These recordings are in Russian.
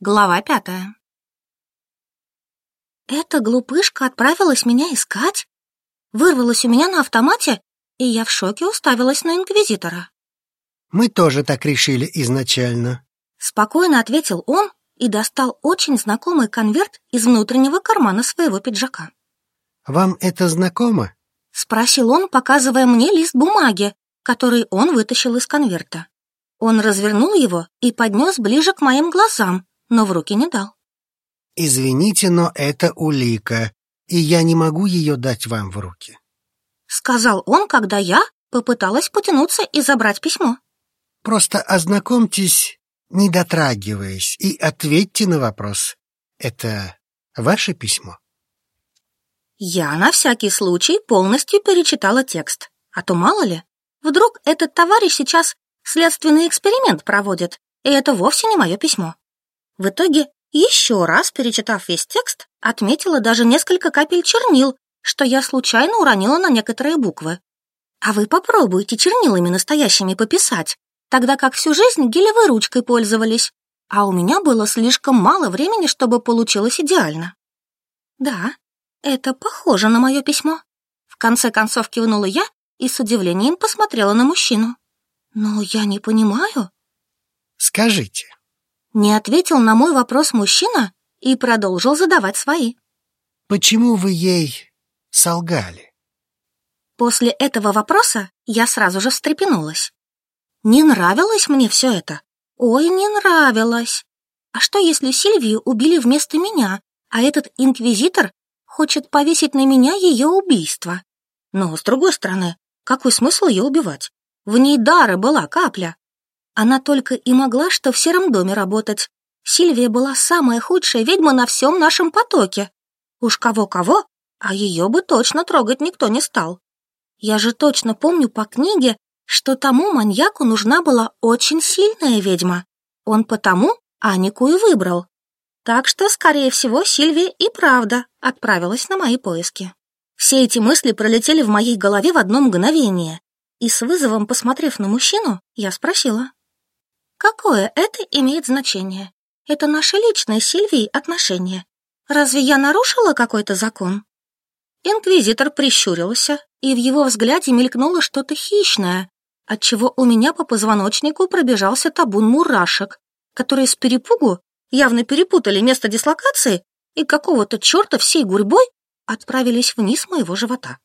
Глава пятая. Эта глупышка отправилась меня искать? Вырвалась у меня на автомате, и я в шоке уставилась на инквизитора. Мы тоже так решили изначально. Спокойно ответил он и достал очень знакомый конверт из внутреннего кармана своего пиджака. Вам это знакомо? Спросил он, показывая мне лист бумаги, который он вытащил из конверта. Он развернул его и поднес ближе к моим глазам, но в руки не дал. «Извините, но это улика, и я не могу ее дать вам в руки», — сказал он, когда я попыталась потянуться и забрать письмо. «Просто ознакомьтесь, не дотрагиваясь, и ответьте на вопрос. Это ваше письмо?» Я на всякий случай полностью перечитала текст, а то мало ли, вдруг этот товарищ сейчас следственный эксперимент проводит, и это вовсе не мое письмо. В итоге, еще раз перечитав весь текст, отметила даже несколько капель чернил, что я случайно уронила на некоторые буквы. А вы попробуйте чернилами настоящими пописать, тогда как всю жизнь гелевой ручкой пользовались, а у меня было слишком мало времени, чтобы получилось идеально. Да, это похоже на мое письмо. В конце концов кивнула я и с удивлением посмотрела на мужчину. Но я не понимаю. Скажите, не ответил на мой вопрос мужчина и продолжил задавать свои. «Почему вы ей солгали?» После этого вопроса я сразу же встрепенулась. Не нравилось мне все это. Ой, не нравилось. А что, если Сильвию убили вместо меня, а этот инквизитор хочет повесить на меня ее убийство? Но, с другой стороны, какой смысл ее убивать? В ней дара была капля, она только и могла что в сером доме работать. Сильвия была самая худшая ведьма на всем нашем потоке. Уж кого-кого, а ее бы точно трогать никто не стал. Я же точно помню по книге, что тому маньяку нужна была очень сильная ведьма. Он потому Анику и выбрал. Так что, скорее всего, Сильвия и правда отправилась на мои поиски. Все эти мысли пролетели в моей голове в одно мгновение. И с вызовом, посмотрев на мужчину, я спросила. Какое это имеет значение? Это наши личные с Сильвией отношения. Разве я нарушила какой-то закон? Инквизитор прищурился, и в его взгляде мелькнуло что-то хищное, отчего у меня по позвоночнику пробежался табун мурашек, которые с перепугу явно перепутали место дислокации и какого-то черта всей гурьбой отправились вниз моего живота.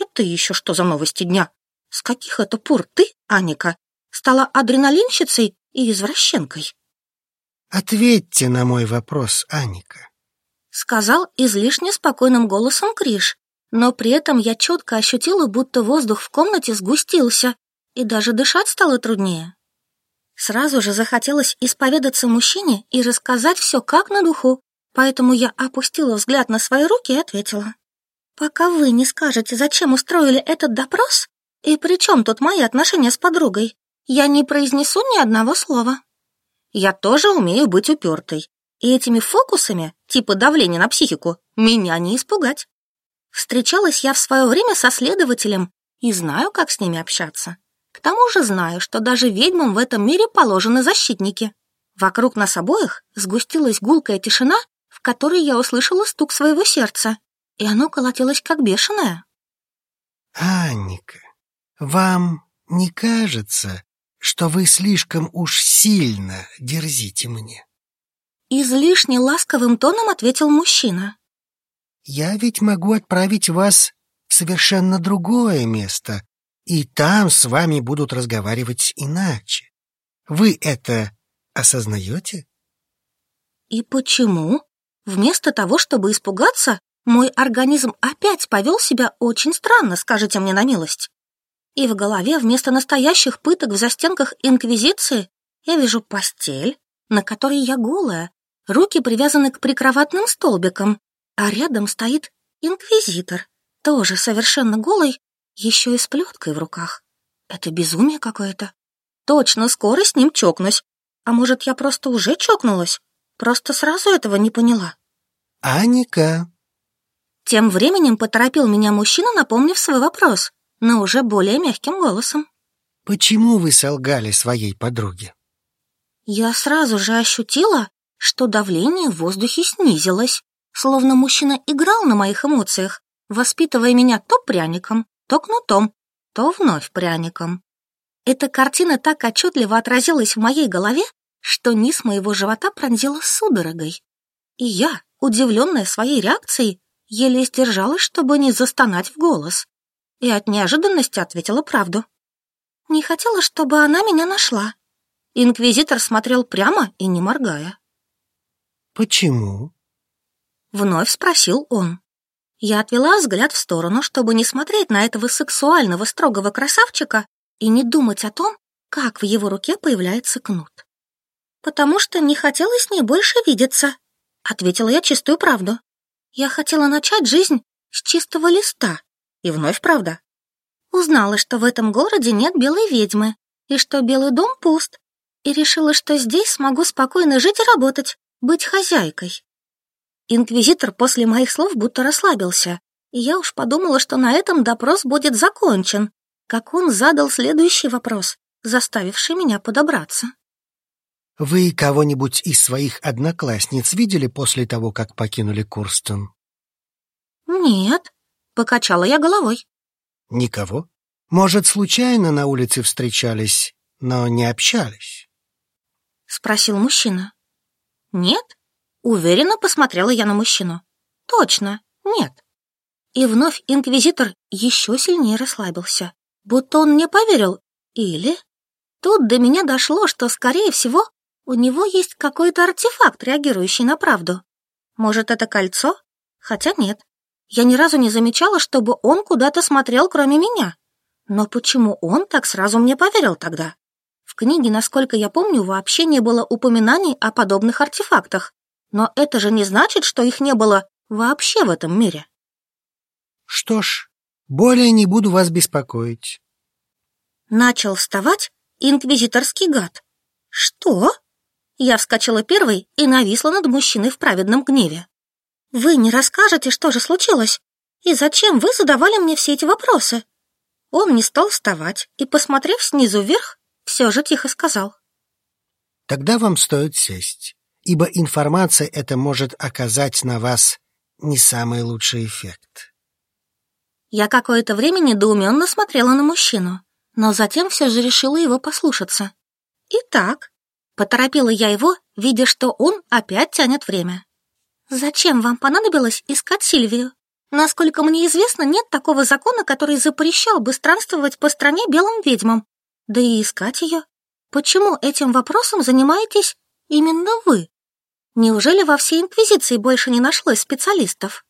Это еще что за новости дня? С каких это пор ты, Аника, стала адреналинщицей и извращенкой. «Ответьте на мой вопрос, Аника», — сказал излишне спокойным голосом Криш, но при этом я четко ощутила, будто воздух в комнате сгустился, и даже дышать стало труднее. Сразу же захотелось исповедаться мужчине и рассказать все как на духу, поэтому я опустила взгляд на свои руки и ответила. «Пока вы не скажете, зачем устроили этот допрос, и при чем тут мои отношения с подругой, я не произнесу ни одного слова. Я тоже умею быть упертой, и этими фокусами, типа давления на психику, меня не испугать. Встречалась я в свое время со следователем и знаю, как с ними общаться. К тому же знаю, что даже ведьмам в этом мире положены защитники. Вокруг нас обоих сгустилась гулкая тишина, в которой я услышала стук своего сердца, и оно колотилось как бешеное. «Анника, вам не кажется, что вы слишком уж сильно дерзите мне. Излишне ласковым тоном ответил мужчина. Я ведь могу отправить вас в совершенно другое место, и там с вами будут разговаривать иначе. Вы это осознаете? И почему? Вместо того, чтобы испугаться, мой организм опять повел себя очень странно, скажите мне на милость. И в голове вместо настоящих пыток в застенках Инквизиции я вижу постель, на которой я голая, руки привязаны к прикроватным столбикам, а рядом стоит Инквизитор, тоже совершенно голый, еще и с плеткой в руках. Это безумие какое-то. Точно скоро с ним чокнусь. А может, я просто уже чокнулась? Просто сразу этого не поняла. Аника. Тем временем поторопил меня мужчина, напомнив свой вопрос но уже более мягким голосом. «Почему вы солгали своей подруге?» Я сразу же ощутила, что давление в воздухе снизилось, словно мужчина играл на моих эмоциях, воспитывая меня то пряником, то кнутом, то вновь пряником. Эта картина так отчетливо отразилась в моей голове, что низ моего живота пронзила судорогой. И я, удивленная своей реакцией, еле сдержалась, чтобы не застонать в голос. И от неожиданности ответила правду. Не хотела, чтобы она меня нашла. Инквизитор смотрел прямо и не моргая. «Почему?» Вновь спросил он. Я отвела взгляд в сторону, чтобы не смотреть на этого сексуального строгого красавчика и не думать о том, как в его руке появляется кнут. «Потому что не хотела с ней больше видеться», — ответила я чистую правду. Я хотела начать жизнь с чистого листа. И вновь правда. Узнала, что в этом городе нет белой ведьмы, и что белый дом пуст, и решила, что здесь смогу спокойно жить и работать, быть хозяйкой. Инквизитор после моих слов будто расслабился, и я уж подумала, что на этом допрос будет закончен, как он задал следующий вопрос, заставивший меня подобраться. «Вы кого-нибудь из своих одноклассниц видели после того, как покинули Курстон?» «Нет», — покачала я головой. «Никого? Может, случайно на улице встречались, но не общались?» — спросил мужчина. «Нет?» Уверенно посмотрела я на мужчину. Точно, нет. И вновь инквизитор еще сильнее расслабился, будто он мне поверил. Или... Тут до меня дошло, что, скорее всего, у него есть какой-то артефакт, реагирующий на правду. Может, это кольцо? Хотя нет. Я ни разу не замечала, чтобы он куда-то смотрел, кроме меня. Но почему он так сразу мне поверил тогда? В книге, насколько я помню, вообще не было упоминаний о подобных артефактах. Но это же не значит, что их не было вообще в этом мире. Что ж, более не буду вас беспокоить. Начал вставать инквизиторский гад. Что? Я вскочила первой и нависла над мужчиной в праведном гневе. Вы не расскажете, что же случилось? И зачем вы задавали мне все эти вопросы? Он не стал вставать и, посмотрев снизу вверх, все же тихо сказал. Тогда вам стоит сесть ибо информация эта может оказать на вас не самый лучший эффект. Я какое-то время недоуменно смотрела на мужчину, но затем все же решила его послушаться. Итак, поторопила я его, видя, что он опять тянет время. Зачем вам понадобилось искать Сильвию? Насколько мне известно, нет такого закона, который запрещал бы странствовать по стране белым ведьмам. Да и искать ее. Почему этим вопросом занимаетесь именно вы? Неужели во всей Инквизиции больше не нашлось специалистов?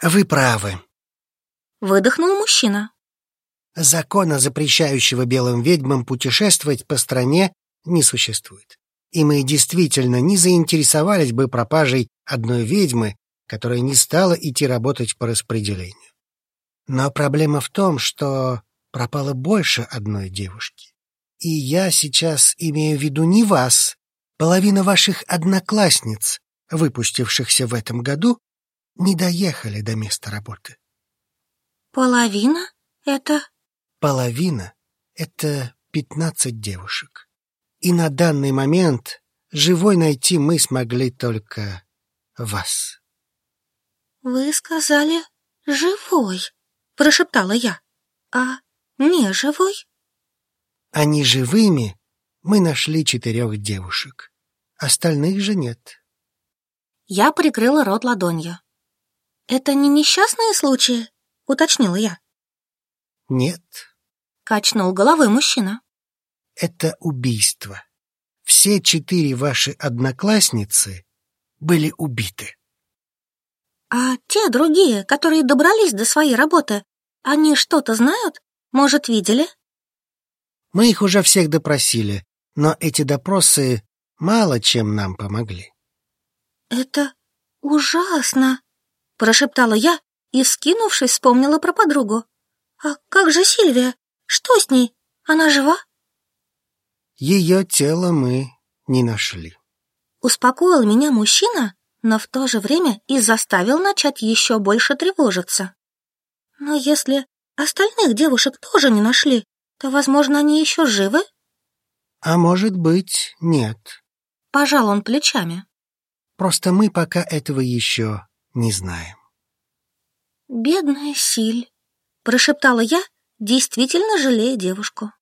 Вы правы. Выдохнул мужчина. Закона, запрещающего белым ведьмам путешествовать по стране, не существует. И мы действительно не заинтересовались бы пропажей одной ведьмы, которая не стала идти работать по распределению. Но проблема в том, что пропало больше одной девушки. И я сейчас имею в виду не вас, Половина ваших одноклассниц, выпустившихся в этом году, не доехали до места работы. Половина? Это... Половина — это пятнадцать девушек. И на данный момент живой найти мы смогли только вас. Вы сказали «живой», — прошептала я. А не живой? Они живыми мы нашли четырех девушек. Остальных же нет. Я прикрыла рот ладонью. «Это не несчастные случаи?» — уточнила я. «Нет», — качнул головой мужчина. «Это убийство. Все четыре ваши одноклассницы были убиты». «А те другие, которые добрались до своей работы, они что-то знают? Может, видели?» «Мы их уже всех допросили но эти допросы мало чем нам помогли. «Это ужасно!» — прошептала я и, скинувшись, вспомнила про подругу. «А как же Сильвия? Что с ней? Она жива?» Ее тело мы не нашли. Успокоил меня мужчина, но в то же время и заставил начать еще больше тревожиться. Но если остальных девушек тоже не нашли, то, возможно, они еще живы? А может быть, нет. Пожал он плечами. Просто мы пока этого еще не знаем. «Бедная Силь», — прошептала я, действительно жалея девушку.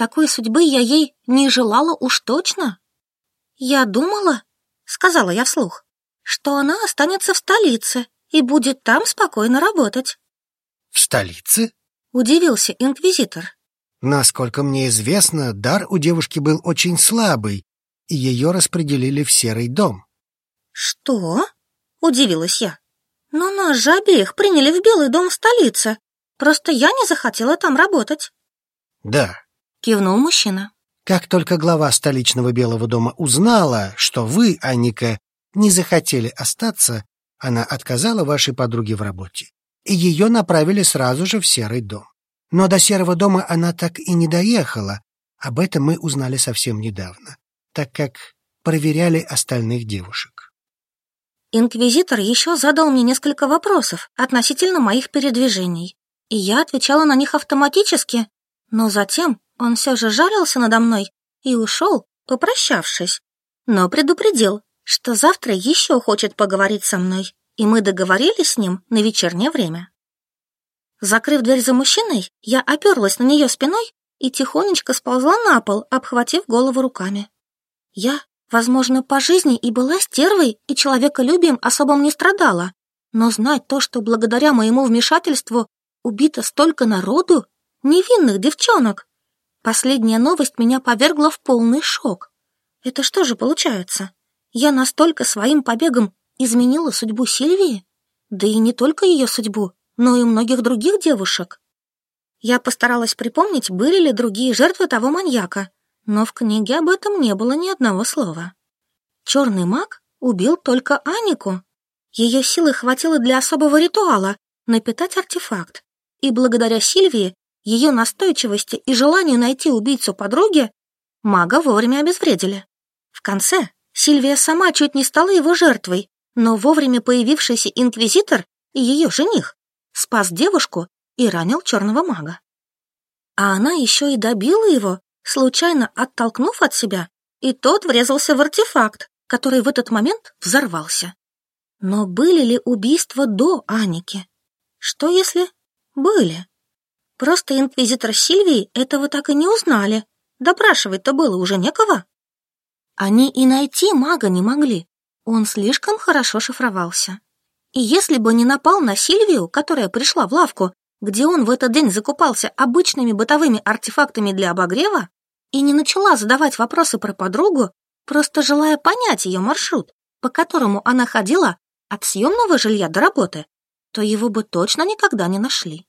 Такой судьбы я ей не желала уж точно. «Я думала», — сказала я вслух, «что она останется в столице и будет там спокойно работать». «В столице?» — удивился инквизитор. Насколько мне известно, дар у девушки был очень слабый, и ее распределили в серый дом. «Что?» — удивилась я. «Но нас же обеих приняли в Белый дом в столице. Просто я не захотела там работать». «Да», — кивнул мужчина. «Как только глава столичного Белого дома узнала, что вы, Аника, не захотели остаться, она отказала вашей подруге в работе, и ее направили сразу же в Серый дом. Но до Серого дома она так и не доехала. Об этом мы узнали совсем недавно, так как проверяли остальных девушек. Инквизитор еще задал мне несколько вопросов относительно моих передвижений, и я отвечала на них автоматически, но затем он все же жарился надо мной и ушел, попрощавшись, но предупредил, что завтра еще хочет поговорить со мной, и мы договорились с ним на вечернее время. Закрыв дверь за мужчиной, я оперлась на нее спиной и тихонечко сползла на пол, обхватив голову руками. Я, возможно, по жизни и была стервой, и человеколюбием особым не страдала, но знать то, что благодаря моему вмешательству убито столько народу, невинных девчонок. Последняя новость меня повергла в полный шок. Это что же получается? Я настолько своим побегом изменила судьбу Сильвии? Да и не только ее судьбу, но и многих других девушек. Я постаралась припомнить, были ли другие жертвы того маньяка, но в книге об этом не было ни одного слова. Черный маг убил только Анику. Ее силы хватило для особого ритуала напитать артефакт, и благодаря Сильвии, ее настойчивости и желанию найти убийцу подруги, мага вовремя обезвредили. В конце Сильвия сама чуть не стала его жертвой, но вовремя появившийся инквизитор и ее жених спас девушку и ранил черного мага. А она еще и добила его, случайно оттолкнув от себя, и тот врезался в артефакт, который в этот момент взорвался. Но были ли убийства до Аники? Что если были? Просто инквизитор Сильвии этого так и не узнали. Допрашивать-то было уже некого. Они и найти мага не могли. Он слишком хорошо шифровался. И если бы не напал на Сильвию, которая пришла в лавку, где он в этот день закупался обычными бытовыми артефактами для обогрева, и не начала задавать вопросы про подругу, просто желая понять ее маршрут, по которому она ходила от съемного жилья до работы, то его бы точно никогда не нашли.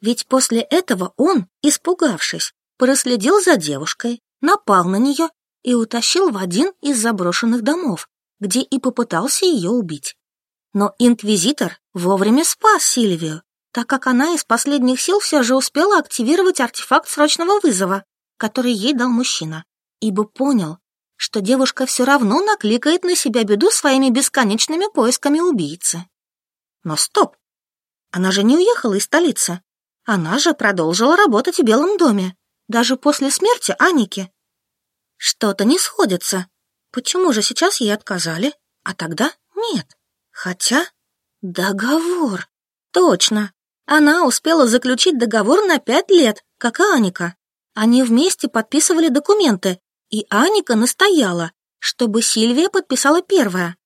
Ведь после этого он, испугавшись, проследил за девушкой, напал на нее и утащил в один из заброшенных домов, где и попытался ее убить. Но инквизитор вовремя спас Сильвию, так как она из последних сил все же успела активировать артефакт срочного вызова, который ей дал мужчина, ибо понял, что девушка все равно накликает на себя беду своими бесконечными поисками убийцы. Но стоп! Она же не уехала из столицы. Она же продолжила работать в Белом доме, даже после смерти Аники. Что-то не сходится. Почему же сейчас ей отказали, а тогда нет? Хотя... Договор. Точно. Она успела заключить договор на пять лет, как и Аника. Они вместе подписывали документы, и Аника настояла, чтобы Сильвия подписала первая.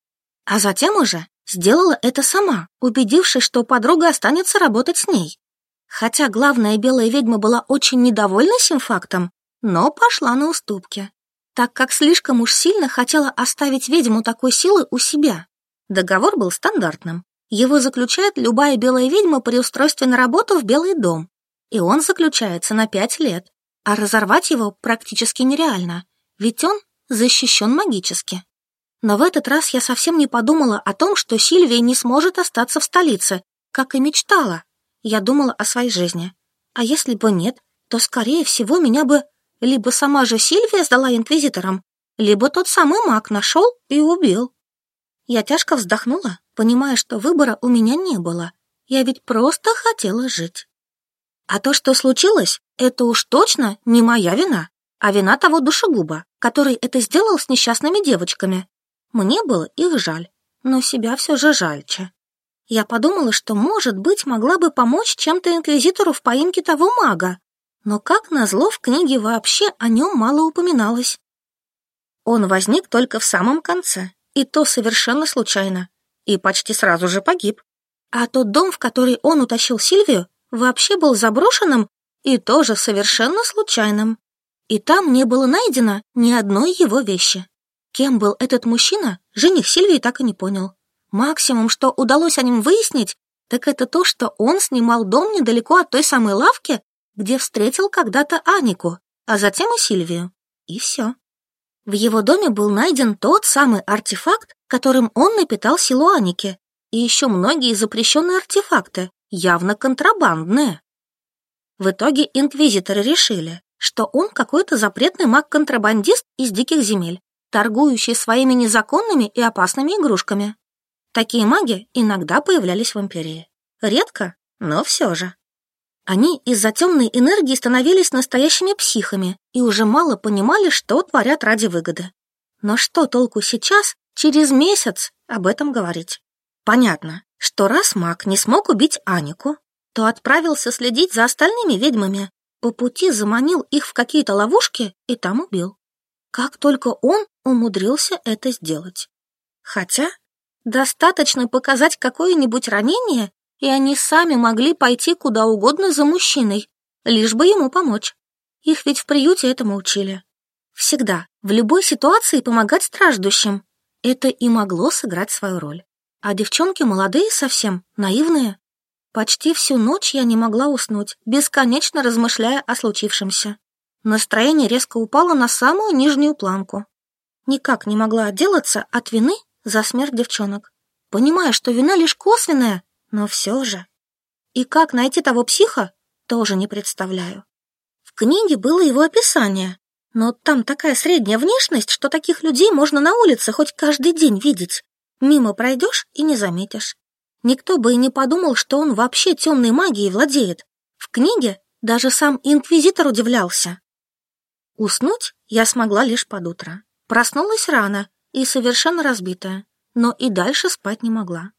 А затем уже сделала это сама, убедившись, что подруга останется работать с ней. Хотя главная белая ведьма была очень недовольна сим фактом, но пошла на уступки, так как слишком уж сильно хотела оставить ведьму такой силы у себя. Договор был стандартным. Его заключает любая белая ведьма при устройстве на работу в Белый дом. И он заключается на пять лет. А разорвать его практически нереально, ведь он защищен магически. Но в этот раз я совсем не подумала о том, что Сильвия не сможет остаться в столице, как и мечтала. Я думала о своей жизни. А если бы нет, то, скорее всего, меня бы либо сама же Сильвия сдала инквизиторам, либо тот самый маг нашел и убил. Я тяжко вздохнула, понимая, что выбора у меня не было. Я ведь просто хотела жить. А то, что случилось, это уж точно не моя вина, а вина того душегуба, который это сделал с несчастными девочками. Мне было их жаль, но себя все же жальче. Я подумала, что, может быть, могла бы помочь чем-то инквизитору в поимке того мага, но, как назло, в книге вообще о нем мало упоминалось. Он возник только в самом конце, и то совершенно случайно, и почти сразу же погиб. А тот дом, в который он утащил Сильвию, вообще был заброшенным и тоже совершенно случайным. И там не было найдено ни одной его вещи. Кем был этот мужчина, жених Сильвии так и не понял. Максимум, что удалось о нем выяснить, так это то, что он снимал дом недалеко от той самой лавки, где встретил когда-то Анику, а затем и Сильвию. И все. В его доме был найден тот самый артефакт, которым он напитал силу Аники, и еще многие запрещенные артефакты, явно контрабандные. В итоге инквизиторы решили, что он какой-то запретный маг-контрабандист из диких земель, торгующий своими незаконными и опасными игрушками. Такие маги иногда появлялись в Империи. Редко, но все же. Они из-за темной энергии становились настоящими психами и уже мало понимали, что творят ради выгоды. Но что толку сейчас, через месяц, об этом говорить? Понятно, что раз маг не смог убить Анику, то отправился следить за остальными ведьмами, по пути заманил их в какие-то ловушки и там убил. Как только он умудрился это сделать. Хотя достаточно показать какое-нибудь ранение, и они сами могли пойти куда угодно за мужчиной, лишь бы ему помочь. Их ведь в приюте этому учили. Всегда, в любой ситуации помогать страждущим. Это и могло сыграть свою роль. А девчонки молодые совсем, наивные. Почти всю ночь я не могла уснуть, бесконечно размышляя о случившемся. Настроение резко упало на самую нижнюю планку. Никак не могла отделаться от вины за смерть девчонок. Понимая, что вина лишь косвенная, но все же. И как найти того психа, тоже не представляю. В книге было его описание, но там такая средняя внешность, что таких людей можно на улице хоть каждый день видеть. Мимо пройдешь и не заметишь. Никто бы и не подумал, что он вообще темной магией владеет. В книге даже сам инквизитор удивлялся. Уснуть я смогла лишь под утро. Проснулась рано и совершенно разбитая, но и дальше спать не могла.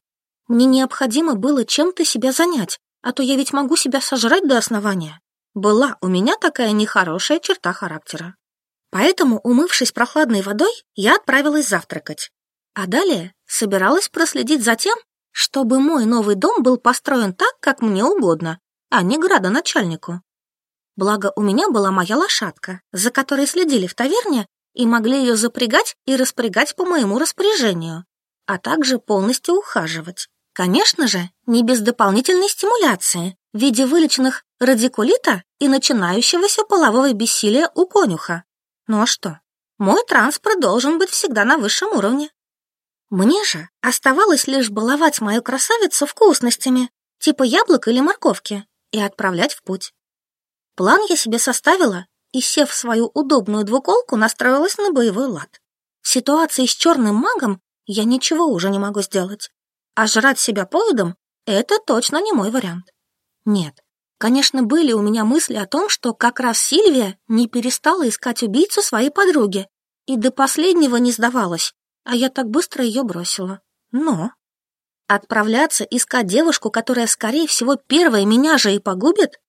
Мне необходимо было чем-то себя занять, а то я ведь могу себя сожрать до основания. Была у меня такая нехорошая черта характера. Поэтому, умывшись прохладной водой, я отправилась завтракать. А далее собиралась проследить за тем, чтобы мой новый дом был построен так, как мне угодно, а не градоначальнику. Благо, у меня была моя лошадка, за которой следили в таверне и могли ее запрягать и распрягать по моему распоряжению, а также полностью ухаживать. Конечно же, не без дополнительной стимуляции в виде вылеченных радикулита и начинающегося полового бессилия у конюха. Ну а что? Мой транспорт должен быть всегда на высшем уровне. Мне же оставалось лишь баловать мою красавицу вкусностями, типа яблок или морковки, и отправлять в путь. План я себе составила и, сев в свою удобную двуколку, настроилась на боевой лад. В ситуации с черным магом я ничего уже не могу сделать. А жрать себя поводом — это точно не мой вариант. Нет, конечно, были у меня мысли о том, что как раз Сильвия не перестала искать убийцу своей подруги и до последнего не сдавалась, а я так быстро ее бросила. Но отправляться искать девушку, которая, скорее всего, первая меня же и погубит,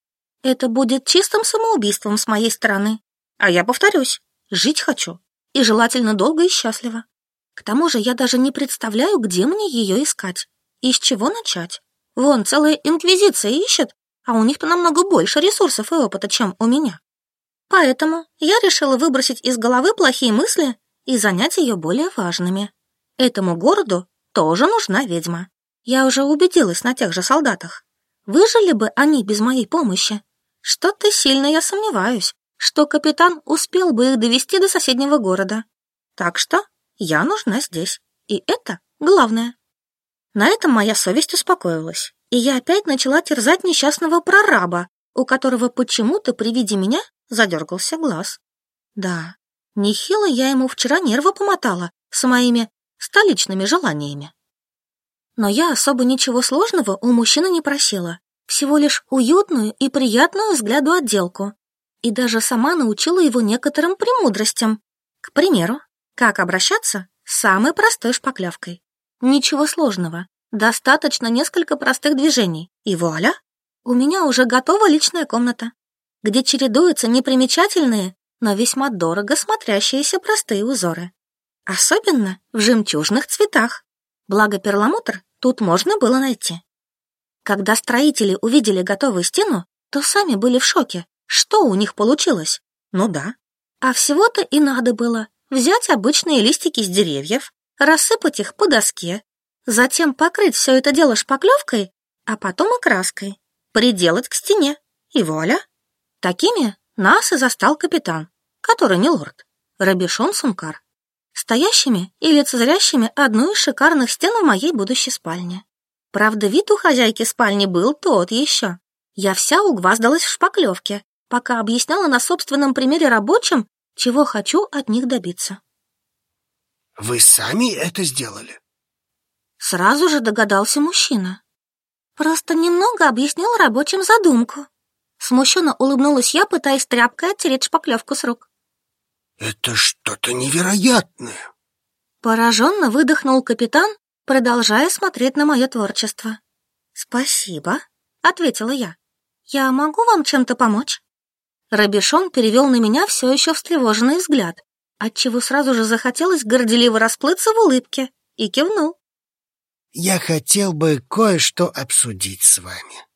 это будет чистым самоубийством с моей стороны. А я повторюсь, жить хочу. И желательно долго и счастливо. К тому же я даже не представляю, где мне ее искать. И с чего начать. Вон, целая инквизиция ищет, а у них-то намного больше ресурсов и опыта, чем у меня. Поэтому я решила выбросить из головы плохие мысли и занять ее более важными. Этому городу тоже нужна ведьма. Я уже убедилась на тех же солдатах. Выжили бы они без моей помощи? Что-то сильно я сомневаюсь, что капитан успел бы их довести до соседнего города. Так что я нужна здесь, и это главное. На этом моя совесть успокоилась, и я опять начала терзать несчастного прораба, у которого почему-то при виде меня задергался глаз. Да, нехило я ему вчера нервы помотала с моими столичными желаниями. Но я особо ничего сложного у мужчины не просила, всего лишь уютную и приятную взгляду отделку, и даже сама научила его некоторым премудростям. К примеру, как обращаться с самой простой шпаклевкой. Ничего сложного, достаточно несколько простых движений, и вуаля, у меня уже готова личная комната, где чередуются непримечательные, но весьма дорого смотрящиеся простые узоры. Особенно в жемчужных цветах. Благо перламутр тут можно было найти. Когда строители увидели готовую стену, то сами были в шоке. Что у них получилось? Ну да. А всего-то и надо было взять обычные листики с деревьев, рассыпать их по доске, затем покрыть все это дело шпаклевкой, а потом и краской, приделать к стене. И вуаля! Такими нас и застал капитан, который не лорд, Рабишон Сумкар стоящими и лицезрящими одну из шикарных стен в моей будущей спальне. Правда, вид у хозяйки спальни был тот еще. Я вся угваздалась в шпаклевке, пока объясняла на собственном примере рабочим, чего хочу от них добиться. «Вы сами это сделали?» Сразу же догадался мужчина. Просто немного объяснил рабочим задумку. Смущенно улыбнулась я, пытаясь тряпкой оттереть шпаклевку с рук. Это что-то невероятное. Пораженно выдохнул капитан, продолжая смотреть на мое творчество. Спасибо, ответила я. Я могу вам чем-то помочь? Рабишон перевел на меня все еще встревоженный взгляд, отчего сразу же захотелось горделиво расплыться в улыбке, и кивнул. «Я хотел бы кое-что обсудить с вами».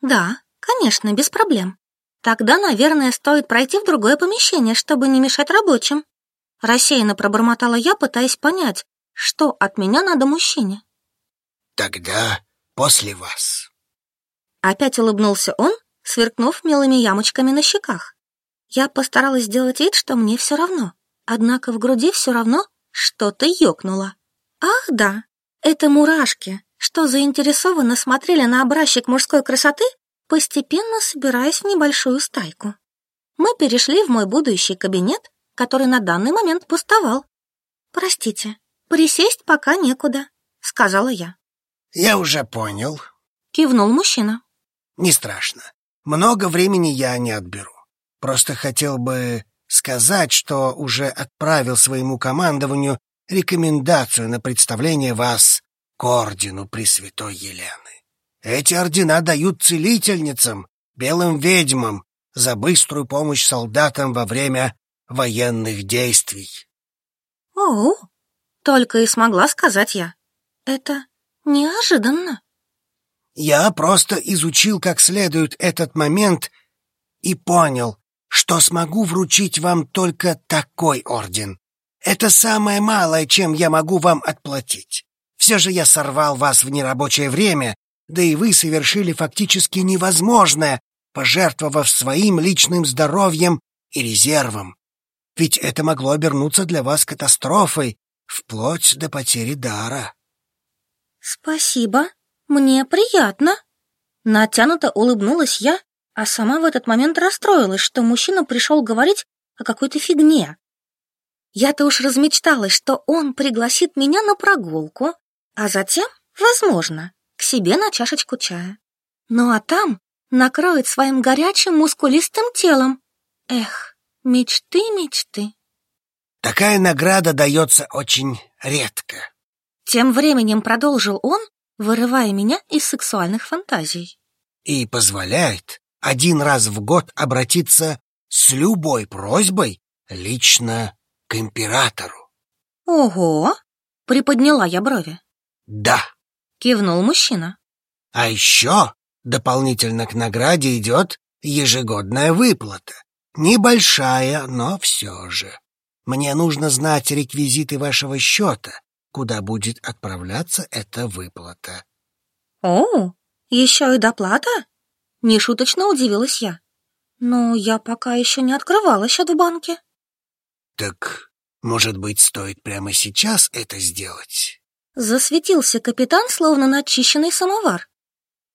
«Да, конечно, без проблем. Тогда, наверное, стоит пройти в другое помещение, чтобы не мешать рабочим. Рассеянно пробормотала я, пытаясь понять, что от меня надо мужчине. Тогда после вас. Опять улыбнулся он, сверкнув милыми ямочками на щеках. Я постаралась сделать вид, что мне все равно. Однако в груди все равно что-то ёкнуло. Ах, да, это мурашки, что заинтересованно смотрели на образчик мужской красоты постепенно собираясь в небольшую стайку. Мы перешли в мой будущий кабинет, который на данный момент пустовал. «Простите, присесть пока некуда», — сказала я. «Я уже понял», — кивнул мужчина. «Не страшно. Много времени я не отберу. Просто хотел бы сказать, что уже отправил своему командованию рекомендацию на представление вас к ордену Пресвятой Елены. Эти ордена дают целительницам, белым ведьмам, за быструю помощь солдатам во время военных действий. О, только и смогла сказать я. Это неожиданно. Я просто изучил как следует этот момент и понял, что смогу вручить вам только такой орден. Это самое малое, чем я могу вам отплатить. Все же я сорвал вас в нерабочее время да и вы совершили фактически невозможное, пожертвовав своим личным здоровьем и резервом. Ведь это могло обернуться для вас катастрофой, вплоть до потери дара. Спасибо, мне приятно. Натянуто улыбнулась я, а сама в этот момент расстроилась, что мужчина пришел говорить о какой-то фигне. Я-то уж размечталась, что он пригласит меня на прогулку, а затем, возможно, к себе на чашечку чая. Ну а там накроет своим горячим мускулистым телом. Эх, мечты, мечты. Такая награда дается очень редко. Тем временем продолжил он, вырывая меня из сексуальных фантазий. И позволяет один раз в год обратиться с любой просьбой лично к императору. Ого! Приподняла я брови. Да. Кивнул мужчина. А еще дополнительно к награде идет ежегодная выплата. Небольшая, но все же. Мне нужно знать реквизиты вашего счета, куда будет отправляться эта выплата. О, еще и доплата? Нешуточно удивилась я. Но я пока еще не открывала счет в банке. Так, может быть, стоит прямо сейчас это сделать? Засветился капитан, словно начищенный самовар.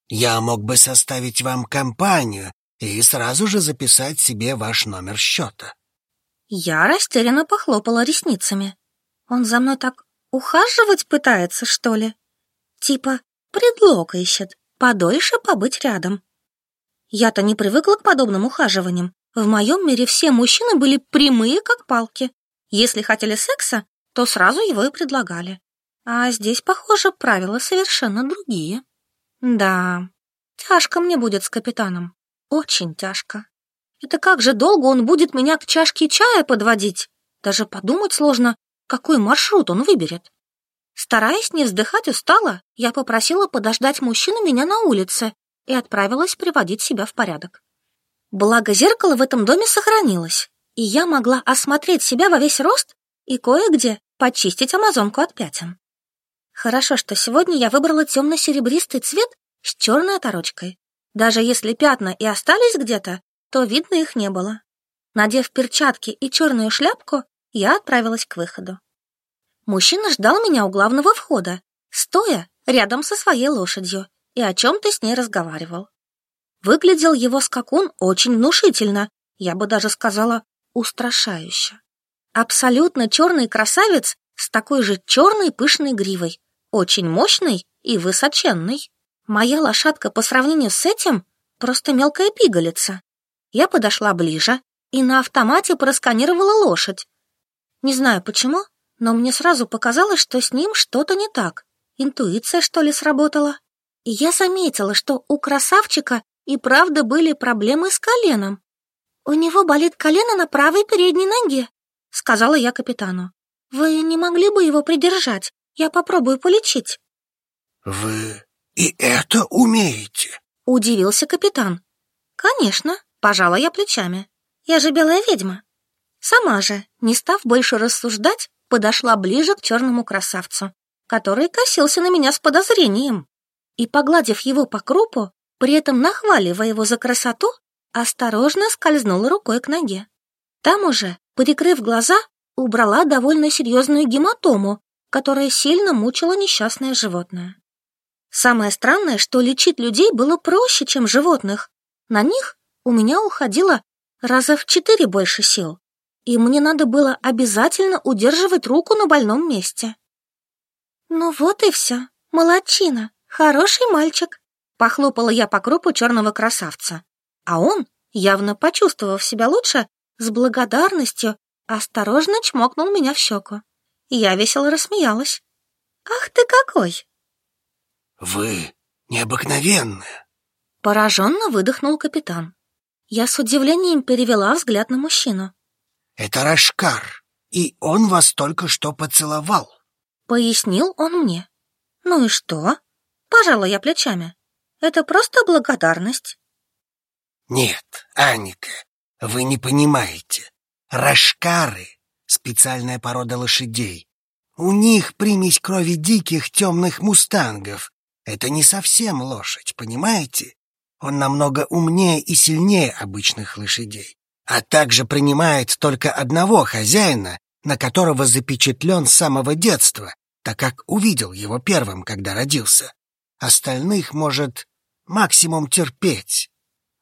«Я мог бы составить вам компанию и сразу же записать себе ваш номер счета». Я растерянно похлопала ресницами. Он за мной так ухаживать пытается, что ли? Типа предлог ищет, подольше побыть рядом. Я-то не привыкла к подобным ухаживаниям. В моем мире все мужчины были прямые, как палки. Если хотели секса, то сразу его и предлагали. А здесь, похоже, правила совершенно другие. Да, тяжко мне будет с капитаном. Очень тяжко. Это как же долго он будет меня к чашке чая подводить? Даже подумать сложно, какой маршрут он выберет. Стараясь не вздыхать устало, я попросила подождать мужчину меня на улице и отправилась приводить себя в порядок. Благо зеркало в этом доме сохранилось, и я могла осмотреть себя во весь рост и кое-где почистить амазонку от пятен. Хорошо, что сегодня я выбрала темно-серебристый цвет с черной оторочкой. Даже если пятна и остались где-то, то видно их не было. Надев перчатки и черную шляпку, я отправилась к выходу. Мужчина ждал меня у главного входа, стоя рядом со своей лошадью, и о чем-то с ней разговаривал. Выглядел его скакун очень внушительно, я бы даже сказала, устрашающе. Абсолютно черный красавец с такой же черной пышной гривой, очень мощный и высоченный. Моя лошадка по сравнению с этим просто мелкая пигалица. Я подошла ближе и на автомате просканировала лошадь. Не знаю почему, но мне сразу показалось, что с ним что-то не так. Интуиция, что ли, сработала? И я заметила, что у красавчика и правда были проблемы с коленом. «У него болит колено на правой передней ноге», — сказала я капитану. «Вы не могли бы его придержать? Я попробую полечить». «Вы и это умеете?» — удивился капитан. «Конечно», — пожала я плечами. «Я же белая ведьма». Сама же, не став больше рассуждать, подошла ближе к черному красавцу, который косился на меня с подозрением. И, погладив его по крупу, при этом нахваливая его за красоту, осторожно скользнула рукой к ноге. Там уже, прикрыв глаза, убрала довольно серьезную гематому, которая сильно мучила несчастное животное. Самое странное, что лечить людей было проще, чем животных. На них у меня уходило раза в четыре больше сил, и мне надо было обязательно удерживать руку на больном месте. «Ну вот и все, молодчина, хороший мальчик», похлопала я по крупу черного красавца, а он, явно почувствовав себя лучше, с благодарностью осторожно чмокнул меня в щеку. Я весело рассмеялась. «Ах ты какой!» «Вы необыкновенная!» Пораженно выдохнул капитан. Я с удивлением перевела взгляд на мужчину. «Это Рашкар, и он вас только что поцеловал», — пояснил он мне. «Ну и что?» — пожала я плечами. «Это просто благодарность». «Нет, Аника, вы не понимаете. Рашкары — специальная порода лошадей. У них примесь крови диких темных мустангов. Это не совсем лошадь, понимаете? Он намного умнее и сильнее обычных лошадей, а также принимает только одного хозяина, на которого запечатлен с самого детства, так как увидел его первым, когда родился. Остальных может максимум терпеть.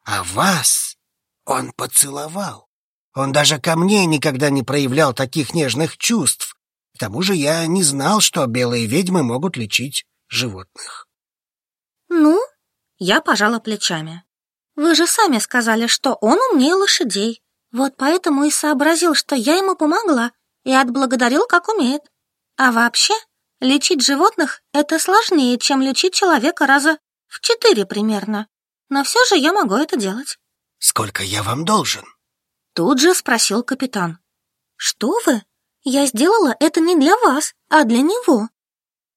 А вас он поцеловал. Он даже ко мне никогда не проявлял таких нежных чувств. К тому же я не знал, что белые ведьмы могут лечить животных. «Ну?» — я пожала плечами. «Вы же сами сказали, что он умнее лошадей. Вот поэтому и сообразил, что я ему помогла и отблагодарил, как умеет. А вообще, лечить животных — это сложнее, чем лечить человека раза в четыре примерно. Но все же я могу это делать. Сколько я вам должен? Тут же спросил капитан. Что вы? Я сделала это не для вас, а для него.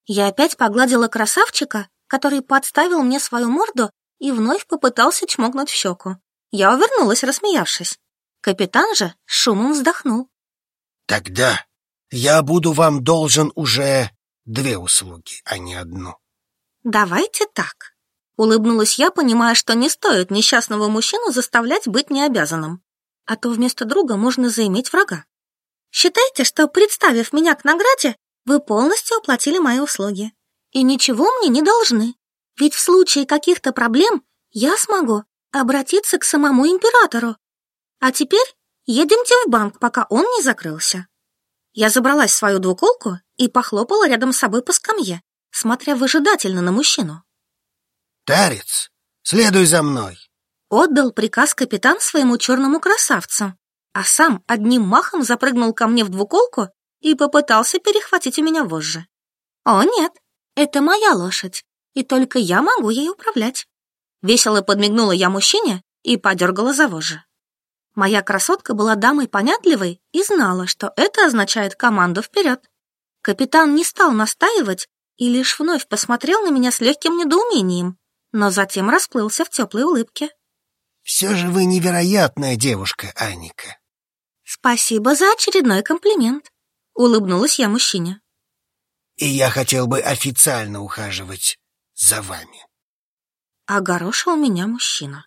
Я опять погладила красавчика, который подставил мне свою морду и вновь попытался чмокнуть в щеку. Я увернулась, рассмеявшись. Капитан же шумом вздохнул. Тогда я буду вам должен уже две услуги, а не одну. Давайте так. Улыбнулась я, понимая, что не стоит несчастного мужчину заставлять быть необязанным. А то вместо друга можно заиметь врага. Считайте, что, представив меня к награде, вы полностью оплатили мои услуги. И ничего мне не должны. Ведь в случае каких-то проблем я смогу обратиться к самому императору. А теперь едемте в банк, пока он не закрылся. Я забралась в свою двуколку и похлопала рядом с собой по скамье, смотря выжидательно на мужчину. «Тарец, следуй за мной!» Отдал приказ капитан своему черному красавцу, а сам одним махом запрыгнул ко мне в двуколку и попытался перехватить у меня вожжи. О нет, это моя лошадь, и только я могу ей управлять. Весело подмигнула я мужчине и подергала за вожжи. Моя красотка была дамой понятливой и знала, что это означает команду вперед. Капитан не стал настаивать и лишь вновь посмотрел на меня с легким недоумением, но затем расплылся в теплой улыбке. «Все же вы невероятная девушка, Аника». «Спасибо за очередной комплимент», — улыбнулась я мужчине. «И я хотел бы официально ухаживать за вами». Огорошил меня мужчина.